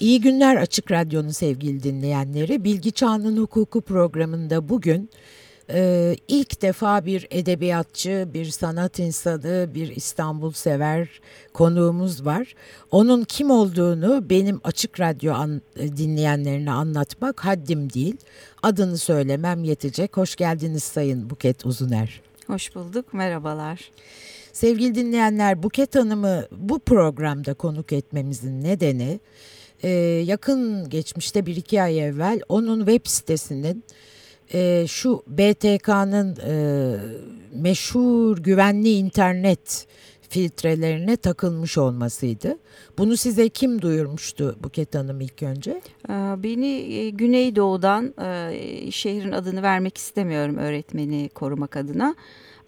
İyi günler Açık Radyo'nun sevgili dinleyenleri. Bilgi Çağının Hukuku programında bugün e, ilk defa bir edebiyatçı, bir sanat insanı, bir İstanbul sever konuğumuz var. Onun kim olduğunu benim Açık Radyo an, dinleyenlerine anlatmak haddim değil. Adını söylemem yetecek. Hoş geldiniz Sayın Buket Uzuner. Hoş bulduk, merhabalar. Sevgili dinleyenler Buket Hanım'ı bu programda konuk etmemizin nedeni e, yakın geçmişte bir iki ay evvel onun web sitesinin e, şu BTK'nın e, meşhur güvenli internet filtrelerine takılmış olmasıydı. Bunu size kim duyurmuştu Buket Hanım ilk önce? Beni Güneydoğu'dan şehrin adını vermek istemiyorum öğretmeni korumak adına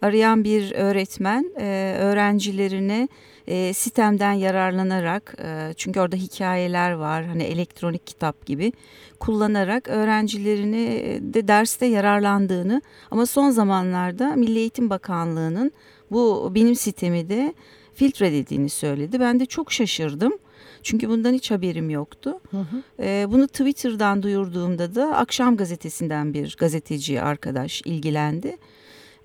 arayan bir öğretmen e, öğrencilerine e, sistemden yararlanarak e, çünkü orada hikayeler var hani elektronik kitap gibi kullanarak öğrencilerini de derste yararlandığını ama son zamanlarda Milli Eğitim Bakanlığı'nın bu benim sitemi de filtrelediğini söyledi. Ben de çok şaşırdım. Çünkü bundan hiç haberim yoktu. Hı hı. E, bunu Twitter'dan duyurduğumda da Akşam Gazetesi'nden bir gazeteci arkadaş ilgilendi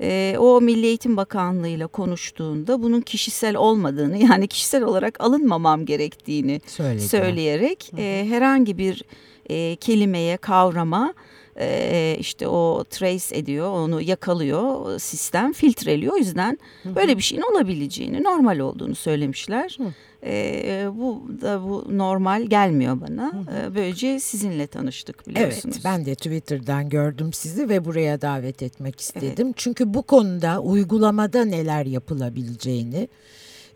e, o Milli Eğitim Bakanlığı ile konuştuğunda bunun kişisel olmadığını yani kişisel olarak alınmamam gerektiğini Söyledi. söyleyerek e, herhangi bir e, kelimeye, kavrama e, işte o trace ediyor, onu yakalıyor sistem, filtreliyor. O yüzden Hı -hı. böyle bir şeyin olabileceğini, normal olduğunu söylemişler. Hı. E, bu da bu normal gelmiyor bana. E, böylece sizinle tanıştık biliyorsunuz. Evet, ben de Twitter'dan gördüm sizi ve buraya davet etmek istedim. Evet. Çünkü bu konuda uygulamada neler yapılabileceğini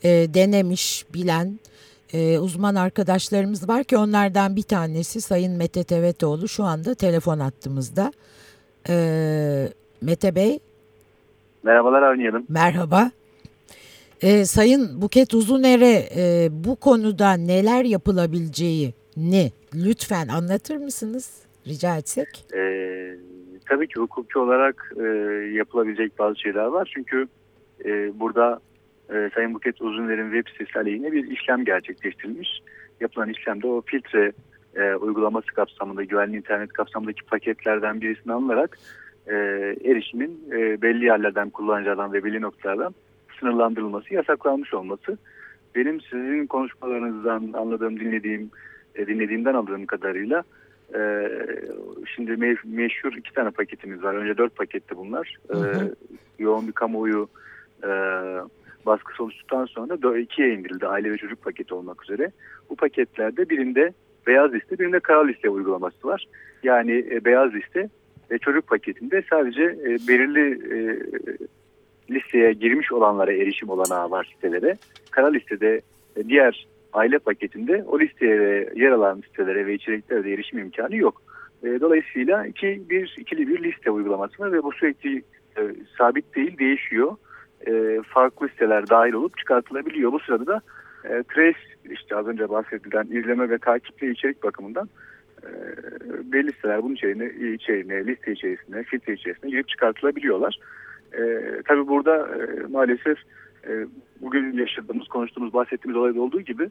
e, denemiş, bilen e, uzman arkadaşlarımız var ki onlardan bir tanesi Sayın Mete Tevetoğlu şu anda telefon attığımızda. E, Mete Bey. Merhabalar Avni. Merhaba. E, Sayın Buket Uzuner'e e, bu konuda neler yapılabileceği ne lütfen anlatır mısınız rica etsek? E, tabii ki hukukçu olarak e, yapılabilecek bazı şeyler var. Çünkü e, burada e, Sayın Buket Uzuner'in web sitesi aleyhine bir işlem gerçekleştirilmiş. Yapılan işlemde o filtre e, uygulaması kapsamında güvenli internet kapsamındaki paketlerden birisini alınarak e, erişimin e, belli yerlerden kullanıcılardan ve belli noktalardan sınırlandırılması, yasaklanmış olması. Benim sizin konuşmalarınızdan anladığım, dinlediğim, e, dinlediğimden aldığım kadarıyla e, şimdi me meşhur iki tane paketimiz var. Önce dört paketti bunlar. Hı hı. E, yoğun bir kamuoyu e, baskısı oluştuktan sonra ikiye indirildi aile ve çocuk paketi olmak üzere. Bu paketlerde birinde beyaz liste birinde kara liste uygulaması var. Yani e, beyaz liste ve çocuk paketinde sadece e, belirli e, listeye girmiş olanlara erişim olanağı var sitelere. Kara listede e, diğer aile paketinde o listeye yer alan sitelere ve içeriklere de erişim imkanı yok. E, dolayısıyla iki, bir, ikili bir liste uygulaması var ve bu sürekli e, sabit değil değişiyor. E, farklı listeler dahil olup çıkartılabiliyor. Bu sırada da e, trace işte az önce bahsedilen izleme ve takiple içerik bakımından e, belli listeler bunun içeriğine, içeriğine, liste içerisinde, filtre içerisinde girip çıkartılabiliyorlar. E, tabii burada e, maalesef e, bugün yaşadığımız, konuştuğumuz, bahsettiğimiz olayda olduğu gibi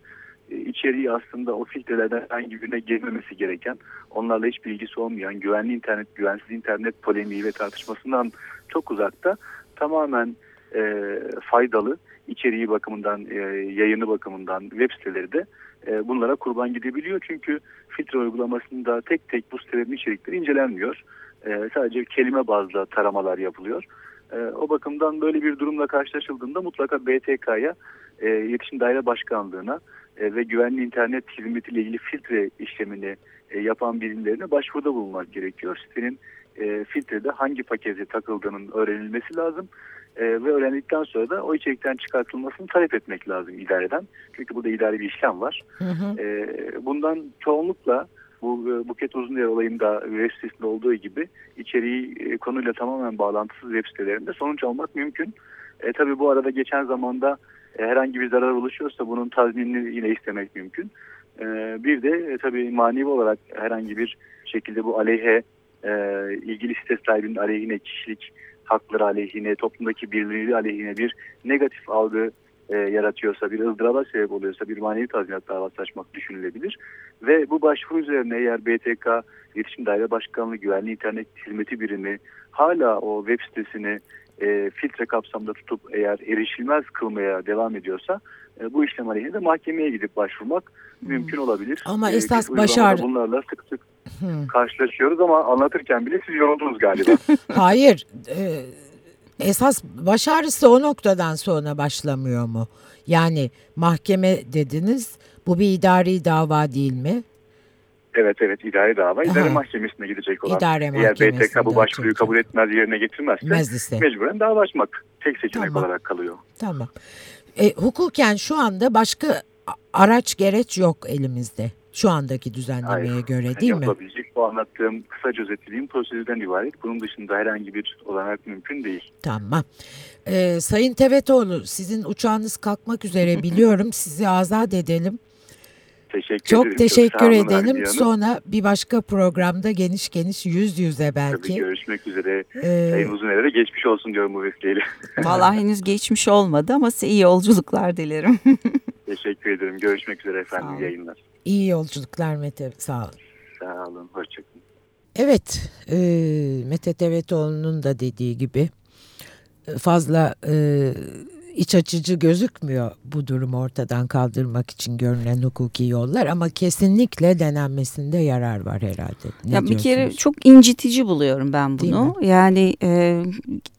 e, içeriği aslında o filtrelerden herhangi birine girmemesi gereken, onlarla hiç bilgisi olmayan, güvenli internet, güvensiz internet polemiği ve tartışmasından çok uzakta tamamen e, faydalı içeriği bakımından, e, yayını bakımından web siteleri de e, bunlara kurban gidebiliyor. Çünkü filtre uygulamasında tek tek bu sitelerin içerikleri incelenmiyor. E, sadece kelime bazlı taramalar yapılıyor. E, o bakımdan böyle bir durumla karşılaşıldığında mutlaka BTK'ya, e, İletişim Daire Başkanlığı'na e, ve güvenli internet hizmetiyle ilgili filtre işlemini e, yapan birimlerine başvuruda bulunmak gerekiyor. Sitenin e, filtrede hangi pakete takıldığının öğrenilmesi lazım. E, ve öğrendikten sonra da o içerikten çıkartılmasını talep etmek lazım idareden. Çünkü burada idari bir işlem var. Hı hı. E, bundan çoğunlukla bu e, Buket Uzunyer olayında web sitesinde olduğu gibi içeriği e, konuyla tamamen bağlantısız web sitelerinde sonuç almak mümkün. E, tabii bu arada geçen zamanda e, herhangi bir zarar oluşuyorsa bunun tazminini yine istemek mümkün. E, bir de e, tabii manevi olarak herhangi bir şekilde bu aleyhe e, ilgili site sahibinin aleyhine kişilik hakları aleyhine, toplumdaki birliği aleyhine bir negatif algı e, yaratıyorsa, bir ızdıraba sebep oluyorsa bir manevi tazminat davası açmak düşünülebilir. Ve bu başvuru üzerine eğer BTK İletişim Daire Başkanlığı Güvenli İnternet Hizmeti Birimi hala o web sitesini e, filtre kapsamında tutup eğer erişilmez kılmaya devam ediyorsa e, bu işlem aleyhine de mahkemeye gidip başvurmak hmm. mümkün olabilir. Ama e, esas başar... Bunlarla sık sık hmm. karşılaşıyoruz ama anlatırken bile siz yoruldunuz galiba. Hayır. E, esas baş ağrısı o noktadan sonra başlamıyor mu? Yani mahkeme dediniz bu bir idari dava değil mi? Evet evet idari dava. İdare Aha. mahkemesine gidecek olan. İdare Eğer BTK bu başvuruyu kabul etmez yerine getirmezse Meclise. mecburen dava açmak tek seçenek tamam. olarak kalıyor. Tamam. E, hukuken şu anda başka araç gereç yok elimizde. Şu andaki düzenlemeye Hayır, göre değil mi? Yapabilecek bu anlattığım kısaca özetlediğim prosedürden ibaret. Bunun dışında herhangi bir olanak mümkün değil. Tamam. Ee, Sayın Tevetoğlu sizin uçağınız kalkmak üzere biliyorum. Sizi azat edelim. Teşekkür Çok ederim. teşekkür Çok edelim. Sonra bir başka programda geniş geniş yüz yüze belki. Tabii görüşmek üzere. Ee, Sayın Uzuner'e geçmiş olsun diyorum bu vesileyle. Vallahi henüz geçmiş olmadı ama size iyi yolculuklar dilerim. teşekkür ederim. Görüşmek üzere efendim. Yayınlar. İyi yolculuklar Mete. Sağ olun. Sağ olun. Hoşçakalın. Evet. E, Mete Tevetoğlu'nun da dediği gibi fazla e, iç açıcı gözükmüyor bu durumu ortadan kaldırmak için görünen hukuki yollar ama kesinlikle denenmesinde yarar var herhalde. Ne ya bir kere çok incitici buluyorum ben bunu. Yani e,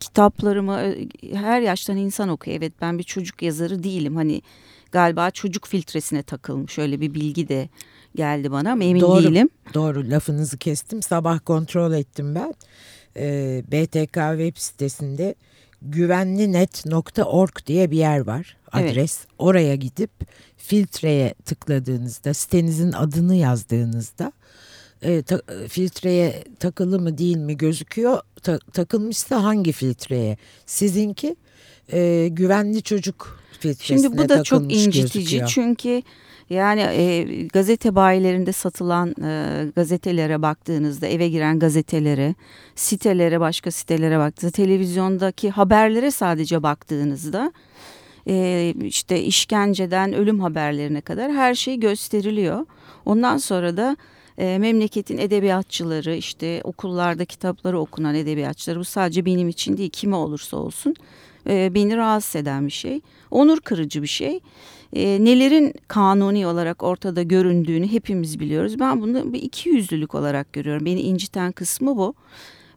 kitaplarımı e, her yaştan insan okuyor. Evet ben bir çocuk yazarı değilim. Hani galiba çocuk filtresine takılmış öyle bir bilgi de geldi bana ama emin doğru, değilim. Doğru lafınızı kestim. Sabah kontrol ettim ben. E, BTK web sitesinde güvenlinet.org diye bir yer var adres. Evet. Oraya gidip filtreye tıkladığınızda sitenizin adını yazdığınızda e, ta, filtreye takılı mı değil mi gözüküyor. Ta, takılmışsa hangi filtreye? Sizinki e, güvenli çocuk filtresine Şimdi bu da çok incitici gözüküyor. çünkü yani e, gazete bayilerinde satılan e, gazetelere baktığınızda eve giren gazetelere, sitelere, başka sitelere baktığınızda, televizyondaki haberlere sadece baktığınızda e, işte işkenceden ölüm haberlerine kadar her şey gösteriliyor. Ondan sonra da e, memleketin edebiyatçıları işte okullarda kitapları okunan edebiyatçıları bu sadece benim için değil kime olursa olsun e, beni rahatsız eden bir şey. Onur kırıcı bir şey e, nelerin kanuni olarak ortada göründüğünü hepimiz biliyoruz. Ben bunu bir iki yüzlülük olarak görüyorum. Beni inciten kısmı bu.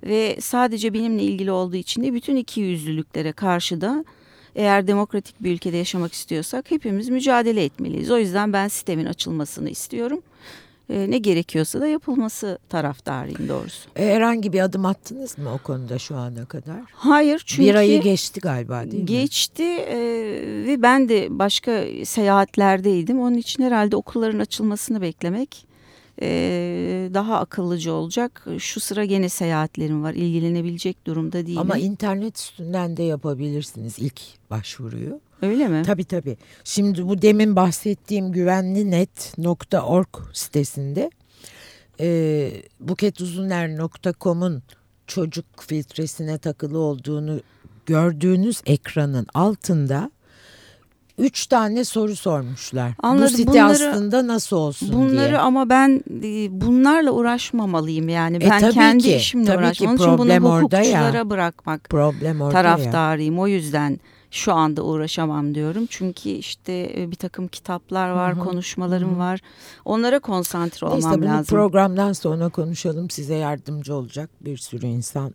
Ve sadece benimle ilgili olduğu için de bütün iki yüzlülüklere karşı da eğer demokratik bir ülkede yaşamak istiyorsak hepimiz mücadele etmeliyiz. O yüzden ben sistemin açılmasını istiyorum e, ne gerekiyorsa da yapılması taraftarıyım doğrusu. E, herhangi bir adım attınız mı o konuda şu ana kadar? Hayır çünkü... Bir ayı geçti galiba değil mi? Geçti e, ve ben de başka seyahatlerdeydim. Onun için herhalde okulların açılmasını beklemek e, daha akıllıca olacak. Şu sıra gene seyahatlerim var. İlgilenebilecek durumda değilim. Ama internet üstünden de yapabilirsiniz ilk başvuruyu. Öyle mi? Tabii tabii. Şimdi bu demin bahsettiğim güvenlinet.org sitesinde e, buketuzuner.com'un çocuk filtresine takılı olduğunu gördüğünüz ekranın altında üç tane soru sormuşlar. Anladım. Bu site bunları, aslında nasıl olsun bunları diye. Bunları ama ben e, bunlarla uğraşmamalıyım yani. E, ben e, kendi ki, işimle uğraşmam. Onun için bunu hukukçulara ya. bırakmak problem orada taraftarıyım. Ya. O yüzden şu anda uğraşamam diyorum. Çünkü işte e, bir takım kitaplar var, Hı -hı. konuşmalarım Hı -hı. var. Onlara konsantre olmam Neyse, lazım. programdan sonra konuşalım. Size yardımcı olacak bir sürü insan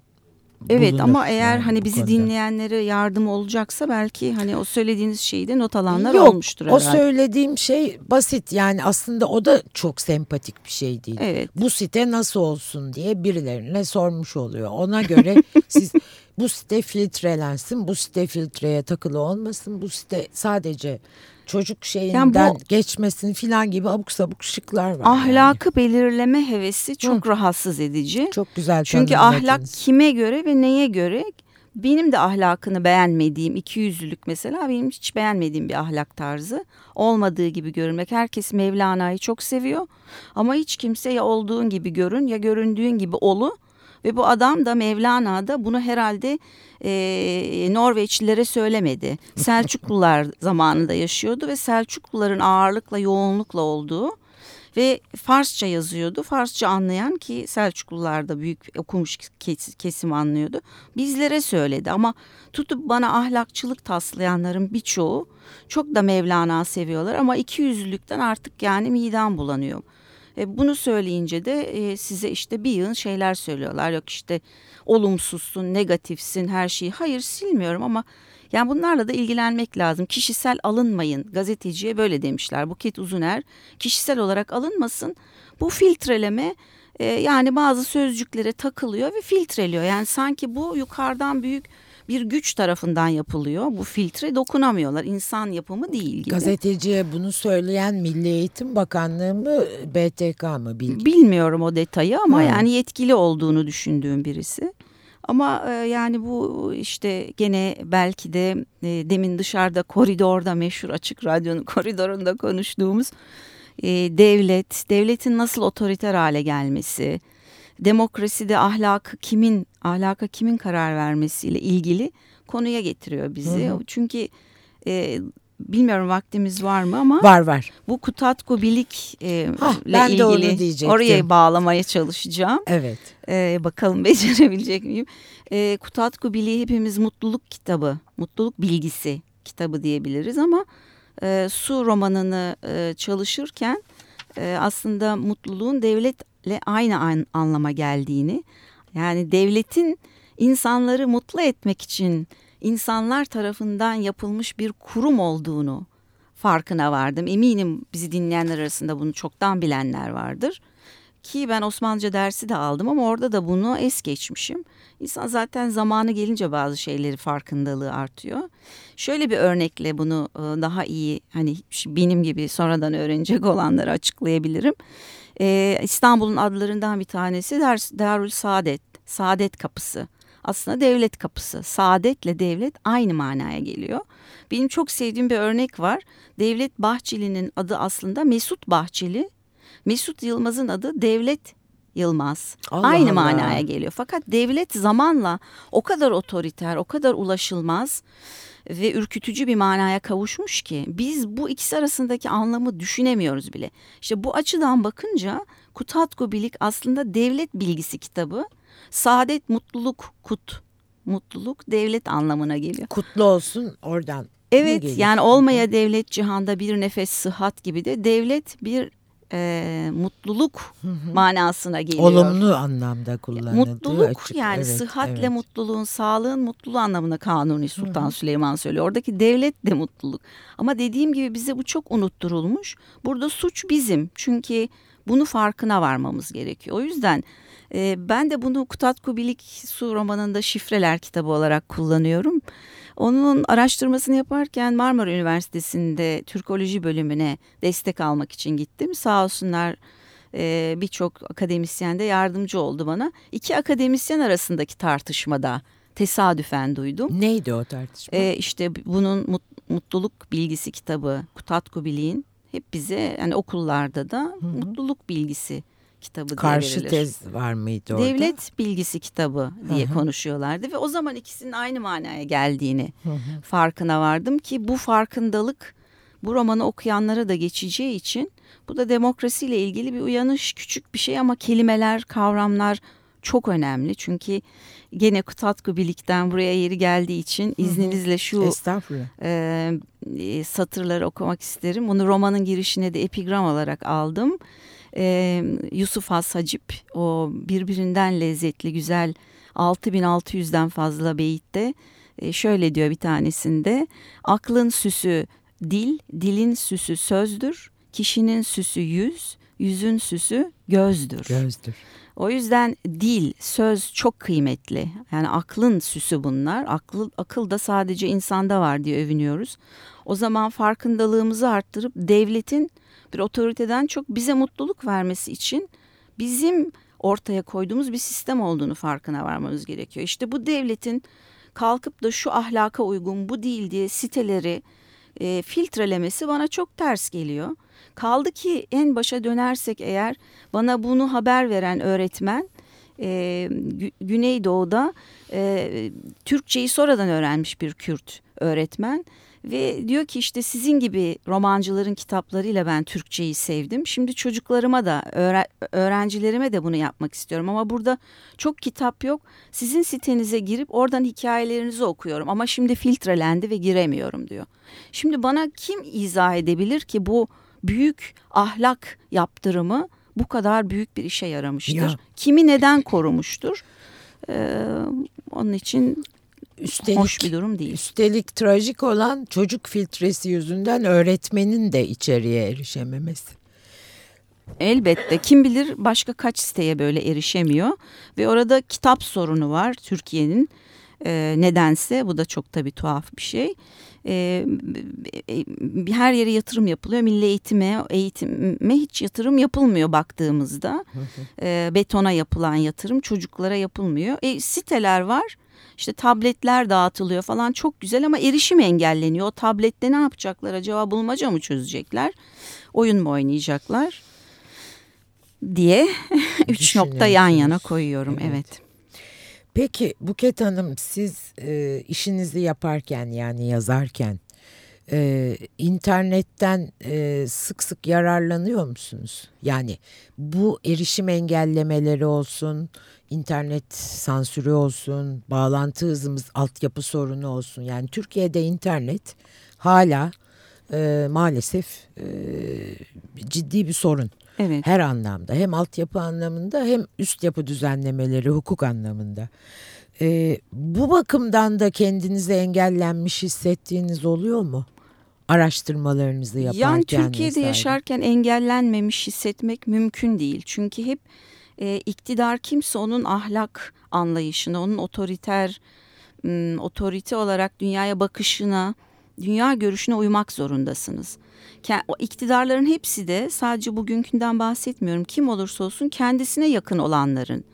Evet ama eğer yani hani bizi konuda. dinleyenlere yardım olacaksa belki hani o söylediğiniz şeyi de not alanlar Yok, olmuştur herhalde. O söylediğim şey basit yani aslında o da çok sempatik bir şey değil. Evet. Bu site nasıl olsun diye birilerine sormuş oluyor. Ona göre siz bu site filtrelensin, bu site filtreye takılı olmasın, bu site sadece çocuk şeyinden yani bu, geçmesin filan gibi abuk sabuk şıklar var. Ahlakı yani. belirleme hevesi çok Hı. rahatsız edici. Çok güzel Çünkü ahlak kime göre ve neye göre benim de ahlakını beğenmediğim iki yüzlülük mesela benim hiç beğenmediğim bir ahlak tarzı olmadığı gibi görünmek. Herkes Mevlana'yı çok seviyor ama hiç kimse ya olduğun gibi görün ya göründüğün gibi olu Ve bu adam da Mevlana da bunu herhalde e, Norveçlilere söylemedi. Selçuklular zamanında yaşıyordu ve Selçukluların ağırlıkla yoğunlukla olduğu ve Farsça yazıyordu. Farsça anlayan ki Selçuklular da büyük okumuş kesim anlıyordu. Bizlere söyledi ama tutup bana ahlakçılık taslayanların birçoğu çok da Mevlana seviyorlar ama iki yüzlülükten artık yani midem bulanıyor. E, bunu söyleyince de e, size işte bir yığın şeyler söylüyorlar. Yok işte olumsuzsun, negatifsin, her şeyi. Hayır silmiyorum ama yani bunlarla da ilgilenmek lazım. Kişisel alınmayın. Gazeteciye böyle demişler. Buket Uzuner kişisel olarak alınmasın. Bu filtreleme e, yani bazı sözcüklere takılıyor ve filtreliyor. Yani sanki bu yukarıdan büyük bir güç tarafından yapılıyor. Bu filtre dokunamıyorlar. İnsan yapımı değil gibi. Gazeteciye bunu söyleyen Milli Eğitim Bakanlığı mı BTK mı bilgi? Bilmiyorum o detayı ama ha. yani yetkili olduğunu düşündüğüm birisi. Ama e, yani bu işte gene belki de e, demin dışarıda koridorda meşhur açık radyonun koridorunda konuştuğumuz e, devlet, devletin nasıl otoriter hale gelmesi, demokraside ahlakı kimin ahlaka kimin karar vermesiyle ilgili konuya getiriyor bizi. Hı hı. Çünkü e, bilmiyorum vaktimiz var mı ama var var. Bu Kutatku Bilik e, Hah, ben ilgili de onu diyecektim. oraya bağlamaya çalışacağım. Evet. E, bakalım becerebilecek miyim? E, Kutatku Bilik'i hepimiz mutluluk kitabı, mutluluk bilgisi kitabı diyebiliriz ama e, Su romanını e, çalışırken e, aslında mutluluğun devletle aynı an, anlama geldiğini yani devletin insanları mutlu etmek için insanlar tarafından yapılmış bir kurum olduğunu farkına vardım. Eminim bizi dinleyenler arasında bunu çoktan bilenler vardır. Ki ben Osmanlıca dersi de aldım ama orada da bunu es geçmişim. İnsan zaten zamanı gelince bazı şeyleri farkındalığı artıyor. Şöyle bir örnekle bunu e, daha iyi hani benim gibi sonradan öğrenecek olanları açıklayabilirim. Ee, İstanbul'un adlarından bir tanesi Dar Darül Saadet, Saadet Kapısı. Aslında devlet kapısı. Saadetle devlet aynı manaya geliyor. Benim çok sevdiğim bir örnek var. Devlet Bahçeli'nin adı aslında Mesut Bahçeli. Mesut Yılmaz'ın adı Devlet Yılmaz. Allah Aynı Allah. manaya geliyor. Fakat devlet zamanla o kadar otoriter, o kadar ulaşılmaz ve ürkütücü bir manaya kavuşmuş ki biz bu ikisi arasındaki anlamı düşünemiyoruz bile. İşte bu açıdan bakınca Kutatko Bilik aslında devlet bilgisi kitabı. Saadet, mutluluk, kut. Mutluluk devlet anlamına geliyor. Kutlu olsun oradan. Evet yani olmaya devlet cihanda bir nefes sıhhat gibi de devlet bir e, mutluluk manasına geliyor. Olumlu anlamda kullanılıyor. Mutluluk açık. yani evet, sıhhatle evet. mutluluğun, sağlığın mutluluğu anlamında Kanuni Sultan Hı-hı. Süleyman söylüyor. Oradaki devlet de mutluluk. Ama dediğim gibi bize bu çok unutturulmuş. Burada suç bizim. Çünkü bunu farkına varmamız gerekiyor. O yüzden e, ben de bunu Kutat Kubilik Su romanında şifreler kitabı olarak kullanıyorum. Onun araştırmasını yaparken Marmara Üniversitesi'nde Türkoloji bölümüne destek almak için gittim. Sağ olsunlar e, birçok akademisyen de yardımcı oldu bana. İki akademisyen arasındaki tartışmada tesadüfen duydum. Neydi o tartışma? E, işte bunun mut, mutluluk bilgisi kitabı Kutatku Bilik'in hep bize yani okullarda da Hı-hı. mutluluk bilgisi kitabı Karşı diye verilir. tez var mıydı orada? Devlet bilgisi kitabı diye Hı-hı. konuşuyorlardı ve o zaman ikisinin aynı manaya geldiğini Hı-hı. farkına vardım ki bu farkındalık bu romanı okuyanlara da geçeceği için bu da demokrasiyle ilgili bir uyanış küçük bir şey ama kelimeler, kavramlar çok önemli. Çünkü gene Kutatku Bilik'ten buraya yeri geldiği için izninizle şu e, satırları okumak isterim. Bunu romanın girişine de epigram olarak aldım e, Yusuf Has Hacip o birbirinden lezzetli güzel 6600'den fazla beyitte e, şöyle diyor bir tanesinde aklın süsü dil, dilin süsü sözdür, kişinin süsü yüz, yüzün süsü gözdür. Gözdür. O yüzden dil, söz çok kıymetli. Yani aklın süsü bunlar. Akıl, akıl da sadece insanda var diye övünüyoruz. O zaman farkındalığımızı arttırıp devletin bir otoriteden çok bize mutluluk vermesi için bizim ortaya koyduğumuz bir sistem olduğunu farkına varmamız gerekiyor. İşte bu devletin kalkıp da şu ahlaka uygun bu değil diye siteleri e, filtrelemesi bana çok ters geliyor. Kaldı ki en başa dönersek eğer bana bunu haber veren öğretmen e, Güneydoğu'da e, Türkçeyi sonradan öğrenmiş bir Kürt öğretmen. Ve diyor ki işte sizin gibi romancıların kitaplarıyla ben Türkçeyi sevdim. Şimdi çocuklarıma da öğrencilerime de bunu yapmak istiyorum. Ama burada çok kitap yok. Sizin sitenize girip oradan hikayelerinizi okuyorum. Ama şimdi filtrelendi ve giremiyorum diyor. Şimdi bana kim izah edebilir ki bu büyük ahlak yaptırımı bu kadar büyük bir işe yaramıştır? Ya. Kimi neden korumuştur? Ee, onun için üstelik, hoş bir durum değil. Üstelik trajik olan çocuk filtresi yüzünden öğretmenin de içeriye erişememesi. Elbette kim bilir başka kaç siteye böyle erişemiyor ve orada kitap sorunu var Türkiye'nin e, nedense bu da çok tabii tuhaf bir şey. E, e, her yere yatırım yapılıyor. Milli eğitime, eğitime hiç yatırım yapılmıyor baktığımızda. E, betona yapılan yatırım çocuklara yapılmıyor. E, siteler var. İşte tabletler dağıtılıyor falan çok güzel ama erişim engelleniyor. O tablette ne yapacaklar acaba bulmaca mı çözecekler? Oyun mu oynayacaklar? diye üç nokta yan yana koyuyorum. Evet. evet. Peki Buket Hanım siz e, işinizi yaparken yani yazarken e, internetten e, sık sık yararlanıyor musunuz? Yani bu erişim engellemeleri olsun, internet sansürü olsun, bağlantı hızımız, altyapı sorunu olsun. Yani Türkiye'de internet hala e, maalesef e, ciddi bir sorun. Evet. Her anlamda hem altyapı anlamında hem üst yapı düzenlemeleri hukuk anlamında. Ee, bu bakımdan da kendinizi engellenmiş hissettiğiniz oluyor mu? Araştırmalarınızı yaparken Yani Türkiye'de vesaire. yaşarken engellenmemiş hissetmek mümkün değil. Çünkü hep e, iktidar kimse onun ahlak anlayışına, onun otoriter, otorite olarak dünyaya bakışına, dünya görüşüne uymak zorundasınız o iktidarların hepsi de sadece bugünkünden bahsetmiyorum. Kim olursa olsun kendisine yakın olanların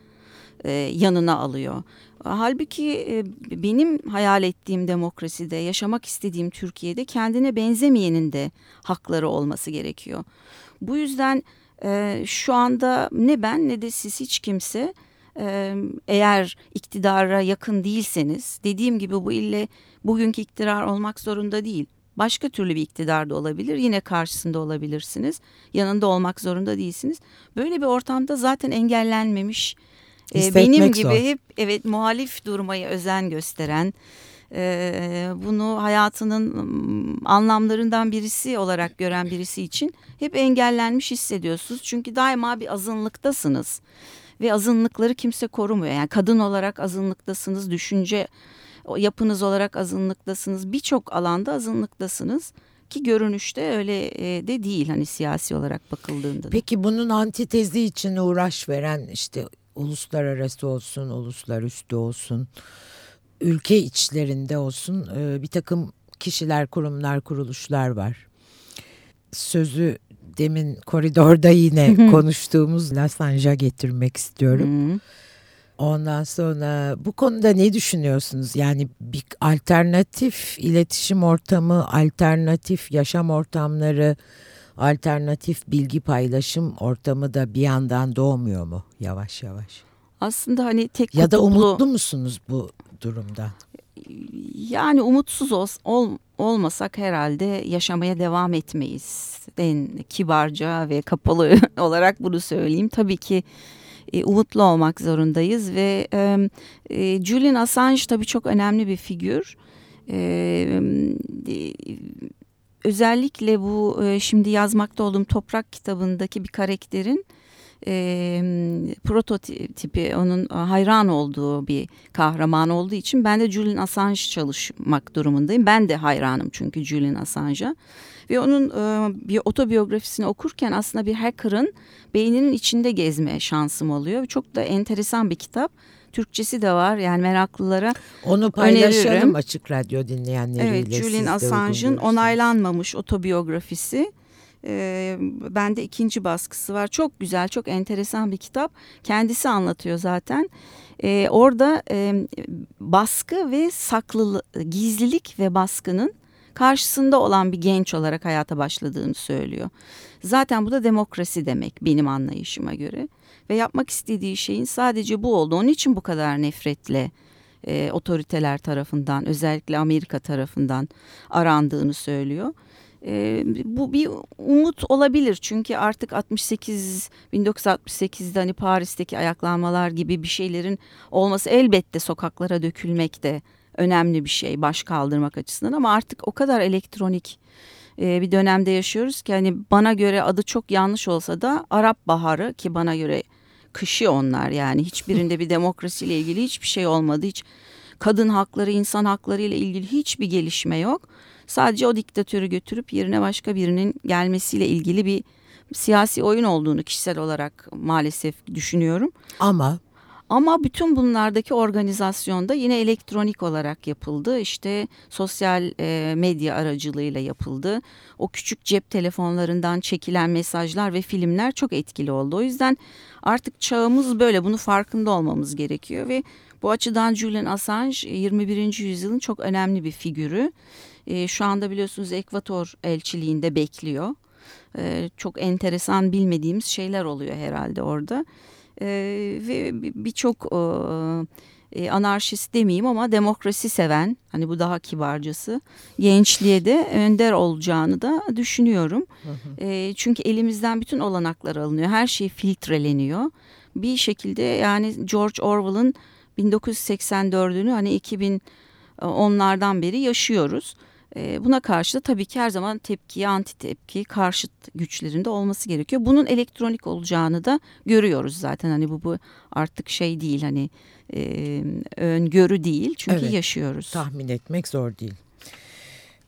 e, yanına alıyor. Halbuki e, benim hayal ettiğim demokraside, yaşamak istediğim Türkiye'de kendine benzemeyenin de hakları olması gerekiyor. Bu yüzden e, şu anda ne ben ne de siz hiç kimse e, eğer iktidara yakın değilseniz, dediğim gibi bu ille bugünkü iktidar olmak zorunda değil Başka türlü bir iktidar da olabilir. Yine karşısında olabilirsiniz. Yanında olmak zorunda değilsiniz. Böyle bir ortamda zaten engellenmemiş e, benim gibi zor. hep evet muhalif durmaya özen gösteren e, bunu hayatının anlamlarından birisi olarak gören birisi için hep engellenmiş hissediyorsunuz. Çünkü daima bir azınlıktasınız ve azınlıkları kimse korumuyor. Yani kadın olarak azınlıktasınız, düşünce yapınız olarak azınlıktasınız. Birçok alanda azınlıktasınız ki görünüşte öyle e, de değil hani siyasi olarak bakıldığında. Peki bunun antitezi için uğraş veren işte uluslararası olsun, uluslarüstü olsun, ülke içlerinde olsun e, bir takım kişiler, kurumlar, kuruluşlar var. Sözü demin koridorda yine konuştuğumuz Lassange'a getirmek istiyorum. Ondan sonra bu konuda ne düşünüyorsunuz? Yani bir alternatif iletişim ortamı, alternatif yaşam ortamları, alternatif bilgi paylaşım ortamı da bir yandan doğmuyor mu yavaş yavaş? Aslında hani tek Ya da umutlu musunuz bu durumda? Yani umutsuz ol, ol, olmasak herhalde yaşamaya devam etmeyiz. En kibarca ve kapalı olarak bunu söyleyeyim. Tabii ki e, umutlu olmak zorundayız ve e, e, Julian Assange tabii çok önemli bir figür. E, e, özellikle bu şimdi yazmakta olduğum Toprak kitabındaki bir karakterin e, prototipi onun hayran olduğu bir kahraman olduğu için ben de Julian Assange çalışmak durumundayım. Ben de hayranım çünkü Julian Assange'a. Ve onun e, bir otobiyografisini okurken aslında bir hacker'ın beyninin içinde gezme şansım oluyor. Çok da enteresan bir kitap. Türkçesi de var yani meraklılara Onu paylaşalım öneririm. açık radyo dinleyenleriyle. Evet Julian Assange'ın onaylanmamış otobiyografisi. Ee, bende ikinci baskısı var. Çok güzel, çok enteresan bir kitap. Kendisi anlatıyor zaten. Ee, orada e, baskı ve saklı, gizlilik ve baskının karşısında olan bir genç olarak hayata başladığını söylüyor. Zaten bu da demokrasi demek benim anlayışıma göre. Ve yapmak istediği şeyin sadece bu oldu. Onun için bu kadar nefretle e, otoriteler tarafından özellikle Amerika tarafından arandığını söylüyor. E, bu bir umut olabilir. Çünkü artık 68 1968'de hani Paris'teki ayaklanmalar gibi bir şeylerin olması elbette sokaklara dökülmek de önemli bir şey baş kaldırmak açısından. Ama artık o kadar elektronik e, bir dönemde yaşıyoruz ki hani bana göre adı çok yanlış olsa da Arap Baharı ki bana göre kışı onlar yani. Hiçbirinde bir demokrasiyle ilgili hiçbir şey olmadı. Hiç kadın hakları insan hakları ile ilgili hiçbir gelişme yok sadece o diktatörü götürüp yerine başka birinin gelmesiyle ilgili bir siyasi oyun olduğunu kişisel olarak maalesef düşünüyorum. Ama ama bütün bunlardaki organizasyonda yine elektronik olarak yapıldı. İşte sosyal e, medya aracılığıyla yapıldı. O küçük cep telefonlarından çekilen mesajlar ve filmler çok etkili oldu. O yüzden artık çağımız böyle bunu farkında olmamız gerekiyor ve bu açıdan Julian Assange 21. yüzyılın çok önemli bir figürü. E, şu anda biliyorsunuz Ekvator elçiliğinde bekliyor. E, çok enteresan bilmediğimiz şeyler oluyor herhalde orada. E, ve birçok e, anarşist demeyeyim ama demokrasi seven hani bu daha kibarcası gençliğe de önder olacağını da düşünüyorum. E, çünkü elimizden bütün olanaklar alınıyor. Her şey filtreleniyor. Bir şekilde yani George Orwell'ın 1984'ünü hani 2010'lardan beri yaşıyoruz. Ee, buna karşı da tabii ki her zaman tepki, anti tepki, karşıt güçlerinde olması gerekiyor. Bunun elektronik olacağını da görüyoruz zaten. Hani bu, bu artık şey değil hani e, öngörü değil çünkü evet, yaşıyoruz. Tahmin etmek zor değil.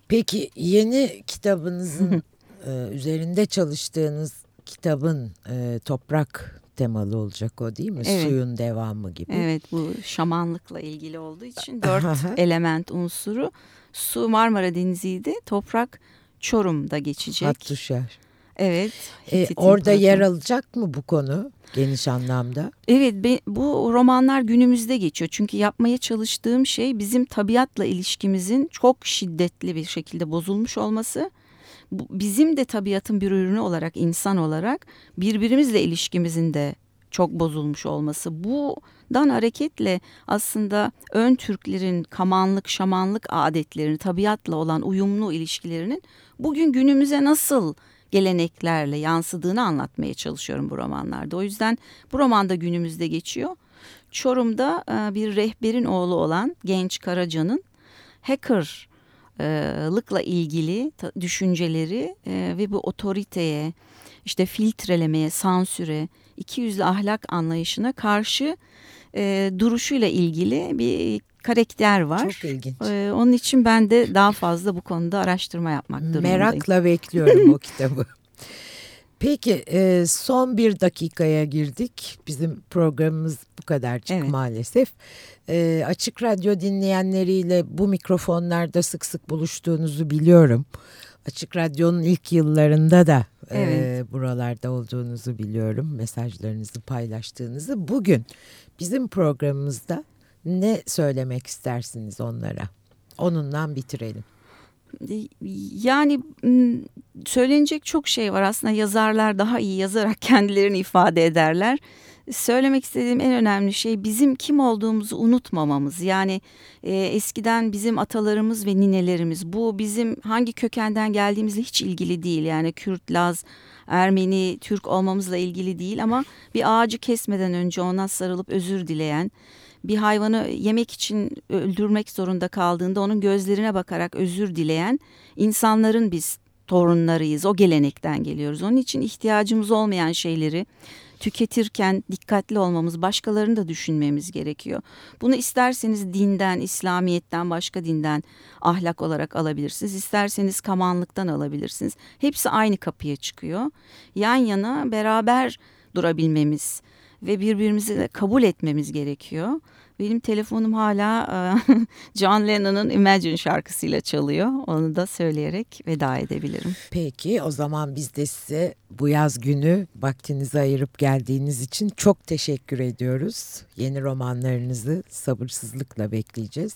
Peki yeni kitabınızın e, üzerinde çalıştığınız kitabın e, toprak temalı olacak o değil mi? Evet. Suyun devamı gibi. Evet bu şamanlıkla ilgili olduğu için dört element unsuru Su Marmara Denizi'ydi. Toprak Çorum'da geçecek. Hattuşer. Evet. E, orada yer alacak mı bu konu geniş anlamda? Evet be, bu romanlar günümüzde geçiyor. Çünkü yapmaya çalıştığım şey bizim tabiatla ilişkimizin çok şiddetli bir şekilde bozulmuş olması. Bizim de tabiatın bir ürünü olarak insan olarak birbirimizle ilişkimizin de çok bozulmuş olması. Budan hareketle aslında ön Türklerin kamanlık, şamanlık adetlerini, tabiatla olan uyumlu ilişkilerinin bugün günümüze nasıl geleneklerle yansıdığını anlatmaya çalışıyorum bu romanlarda. O yüzden bu romanda günümüzde geçiyor. Çorum'da bir rehberin oğlu olan Genç Karaca'nın hackerlıkla ilgili düşünceleri ve bu otoriteye, işte filtrelemeye, sansüre, ikiyüzlü ahlak anlayışına karşı e, duruşuyla ilgili bir karakter var. Çok ilginç. Ee, onun için ben de daha fazla bu konuda araştırma yapmak durumundayım. Merakla bekliyorum o kitabı. Peki e, son bir dakikaya girdik. Bizim programımız bu kadarcık evet. maalesef. E, açık Radyo dinleyenleriyle bu mikrofonlarda sık sık buluştuğunuzu biliyorum. Açık Radyo'nun ilk yıllarında da evet. e, buralarda olduğunuzu biliyorum. Mesajlarınızı paylaştığınızı. Bugün bizim programımızda ne söylemek istersiniz onlara? Onunla bitirelim. Yani söylenecek çok şey var aslında yazarlar daha iyi yazarak kendilerini ifade ederler söylemek istediğim en önemli şey bizim kim olduğumuzu unutmamamız. Yani e, eskiden bizim atalarımız ve ninelerimiz bu bizim hangi kökenden geldiğimizle hiç ilgili değil. Yani Kürt, Laz, Ermeni, Türk olmamızla ilgili değil ama bir ağacı kesmeden önce ona sarılıp özür dileyen bir hayvanı yemek için öldürmek zorunda kaldığında onun gözlerine bakarak özür dileyen insanların biz torunlarıyız. O gelenekten geliyoruz. Onun için ihtiyacımız olmayan şeyleri tüketirken dikkatli olmamız, başkalarını da düşünmemiz gerekiyor. Bunu isterseniz dinden, İslamiyet'ten, başka dinden ahlak olarak alabilirsiniz. İsterseniz kamanlıktan alabilirsiniz. Hepsi aynı kapıya çıkıyor. Yan yana beraber durabilmemiz ve birbirimizi de kabul etmemiz gerekiyor. Benim telefonum hala e, John Lennon'ın Imagine şarkısıyla çalıyor. Onu da söyleyerek veda edebilirim. Peki o zaman biz de size bu yaz günü vaktinizi ayırıp geldiğiniz için çok teşekkür ediyoruz. Yeni romanlarınızı sabırsızlıkla bekleyeceğiz.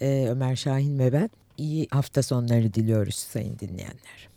Ee, Ömer Şahin ve ben iyi hafta sonları diliyoruz sayın dinleyenler.